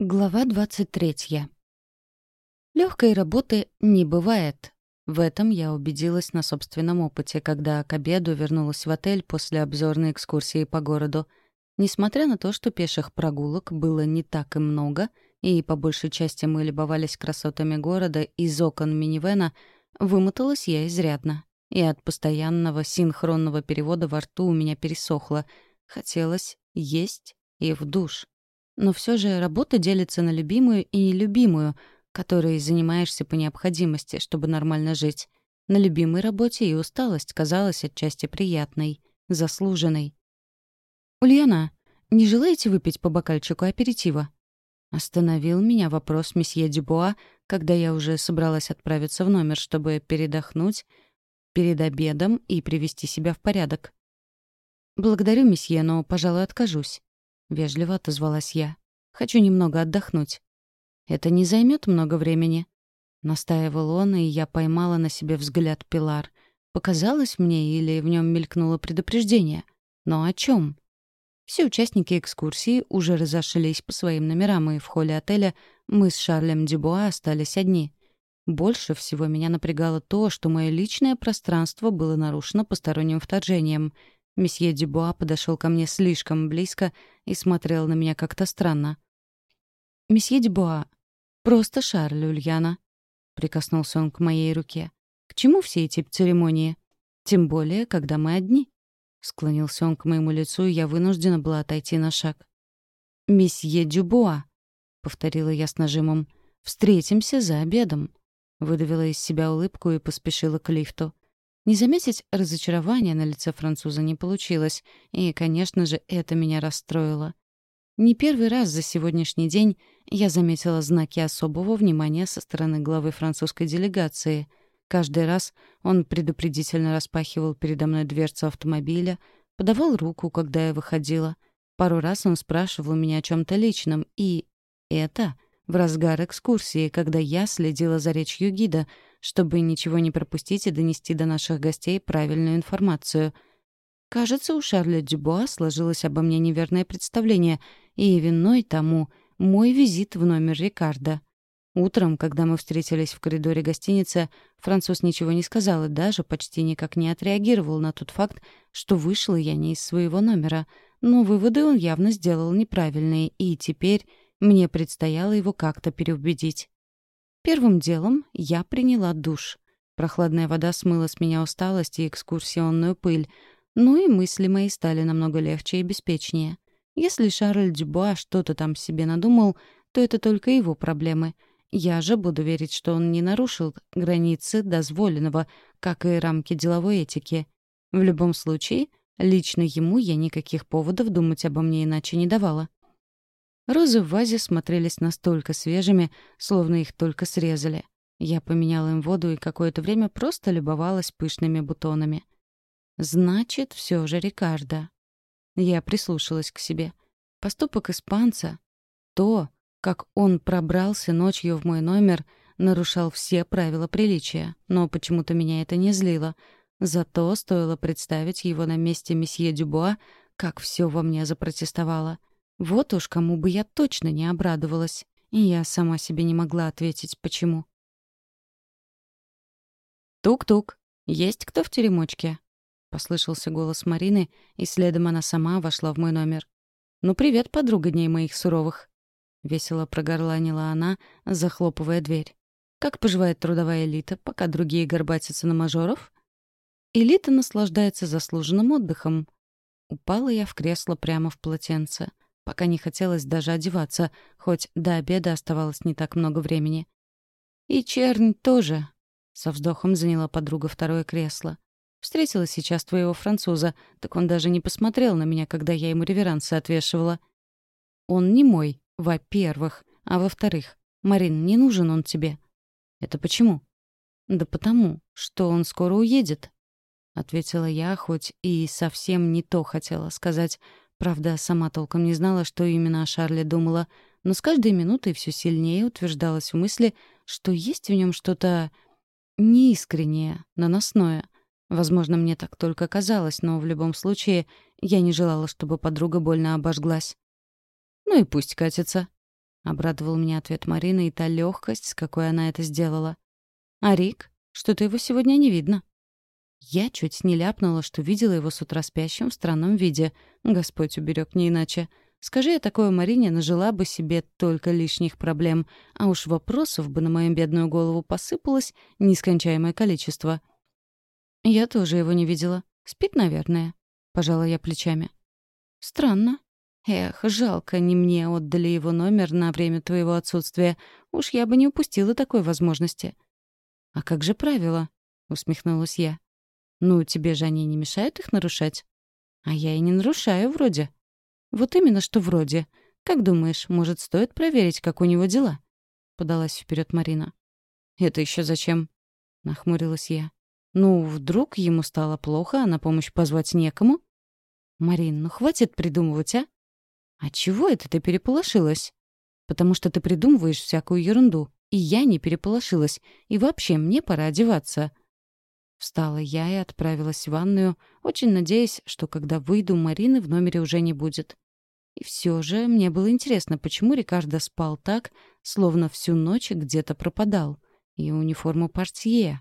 Глава 23. Легкой работы не бывает. В этом я убедилась на собственном опыте, когда к обеду вернулась в отель после обзорной экскурсии по городу. Несмотря на то, что пеших прогулок было не так и много, и по большей части мы любовались красотами города из окон минивэна, вымоталась я изрядно. И от постоянного синхронного перевода во рту у меня пересохло. Хотелось есть и в душ. Но все же работа делится на любимую и нелюбимую, которой занимаешься по необходимости, чтобы нормально жить. На любимой работе и усталость казалась отчасти приятной, заслуженной. «Ульяна, не желаете выпить по бокальчику аперитива?» Остановил меня вопрос месье Дюбуа, когда я уже собралась отправиться в номер, чтобы передохнуть перед обедом и привести себя в порядок. «Благодарю, месье, но, пожалуй, откажусь». — вежливо отозвалась я. «Хочу немного отдохнуть». «Это не займет много времени», — настаивал он, и я поймала на себе взгляд Пилар. Показалось мне или в нем мелькнуло предупреждение? Но о чем? Все участники экскурсии уже разошлись по своим номерам, и в холле отеля мы с Шарлем Дюбуа остались одни. Больше всего меня напрягало то, что мое личное пространство было нарушено посторонним вторжением — Месье Дюбуа подошел ко мне слишком близко и смотрел на меня как-то странно. «Месье Дюбуа, просто Шарль Ульяна», — прикоснулся он к моей руке. «К чему все эти церемонии? Тем более, когда мы одни». Склонился он к моему лицу, и я вынуждена была отойти на шаг. «Месье Дюбуа», — повторила я с нажимом, — «встретимся за обедом». Выдавила из себя улыбку и поспешила к лифту. Не заметить разочарования на лице француза не получилось, и, конечно же, это меня расстроило. Не первый раз за сегодняшний день я заметила знаки особого внимания со стороны главы французской делегации. Каждый раз он предупредительно распахивал передо мной дверцу автомобиля, подавал руку, когда я выходила. Пару раз он спрашивал меня о чем то личном, и это в разгар экскурсии, когда я следила за речью гида — чтобы ничего не пропустить и донести до наших гостей правильную информацию. Кажется, у Шарля Дюбуа сложилось обо мне неверное представление, и виной тому мой визит в номер Рикардо. Утром, когда мы встретились в коридоре гостиницы, француз ничего не сказал и даже почти никак не отреагировал на тот факт, что вышла я не из своего номера. Но выводы он явно сделал неправильные, и теперь мне предстояло его как-то переубедить. Первым делом я приняла душ. Прохладная вода смыла с меня усталость и экскурсионную пыль, ну и мысли мои стали намного легче и беспечнее. Если Шарль Дюбуа что-то там себе надумал, то это только его проблемы. Я же буду верить, что он не нарушил границы дозволенного, как и рамки деловой этики. В любом случае, лично ему я никаких поводов думать обо мне иначе не давала. Розы в вазе смотрелись настолько свежими, словно их только срезали. Я поменяла им воду и какое-то время просто любовалась пышными бутонами. «Значит, все же Рикардо». Я прислушалась к себе. Поступок испанца, то, как он пробрался ночью в мой номер, нарушал все правила приличия, но почему-то меня это не злило. Зато стоило представить его на месте месье Дюбуа, как все во мне запротестовало — вот уж кому бы я точно не обрадовалась. И я сама себе не могла ответить, почему. «Тук-тук, есть кто в теремочке?» — послышался голос Марины, и следом она сама вошла в мой номер. «Ну, привет, подруга дней моих суровых!» — весело прогорланила она, захлопывая дверь. «Как поживает трудовая элита, пока другие горбатятся на мажоров?» «Элита наслаждается заслуженным отдыхом». Упала я в кресло прямо в полотенце пока не хотелось даже одеваться, хоть до обеда оставалось не так много времени. «И чернь тоже», — со вздохом заняла подруга второе кресло. «Встретила сейчас твоего француза, так он даже не посмотрел на меня, когда я ему реверансы отвешивала». «Он не мой, во-первых, а во-вторых, Марин, не нужен он тебе». «Это почему?» «Да потому, что он скоро уедет», — ответила я, хоть и совсем не то хотела сказать, Правда, сама толком не знала, что именно о Шарле думала, но с каждой минутой все сильнее утверждалась в мысли, что есть в нем что-то неискреннее, наносное. Возможно, мне так только казалось, но в любом случае я не желала, чтобы подруга больно обожглась. «Ну и пусть катится», — обрадовал меня ответ Марины и та легкость, с какой она это сделала. «А Рик? Что-то его сегодня не видно». Я чуть не ляпнула, что видела его с утра спящим в странном виде. Господь уберег не иначе. Скажи я такое Марине, нажила бы себе только лишних проблем, а уж вопросов бы на мою бедную голову посыпалось нескончаемое количество. Я тоже его не видела. Спит, наверное. Пожала я плечами. Странно. Эх, жалко, не мне отдали его номер на время твоего отсутствия. Уж я бы не упустила такой возможности. А как же правила? Усмехнулась я. Ну, тебе же они не мешают их нарушать? А я и не нарушаю вроде. Вот именно что вроде. Как думаешь, может, стоит проверить, как у него дела? Подалась вперед Марина. Это еще зачем? Нахмурилась я. Ну, вдруг ему стало плохо, а на помощь позвать некому? Марин, ну хватит придумывать, а? А чего это ты переполошилась? Потому что ты придумываешь всякую ерунду. И я не переполошилась. И вообще, мне пора одеваться. Встала я и отправилась в ванную, очень надеясь, что когда выйду, Марины в номере уже не будет. И все же мне было интересно, почему Рикардо спал так, словно всю ночь где-то пропадал. И униформу портье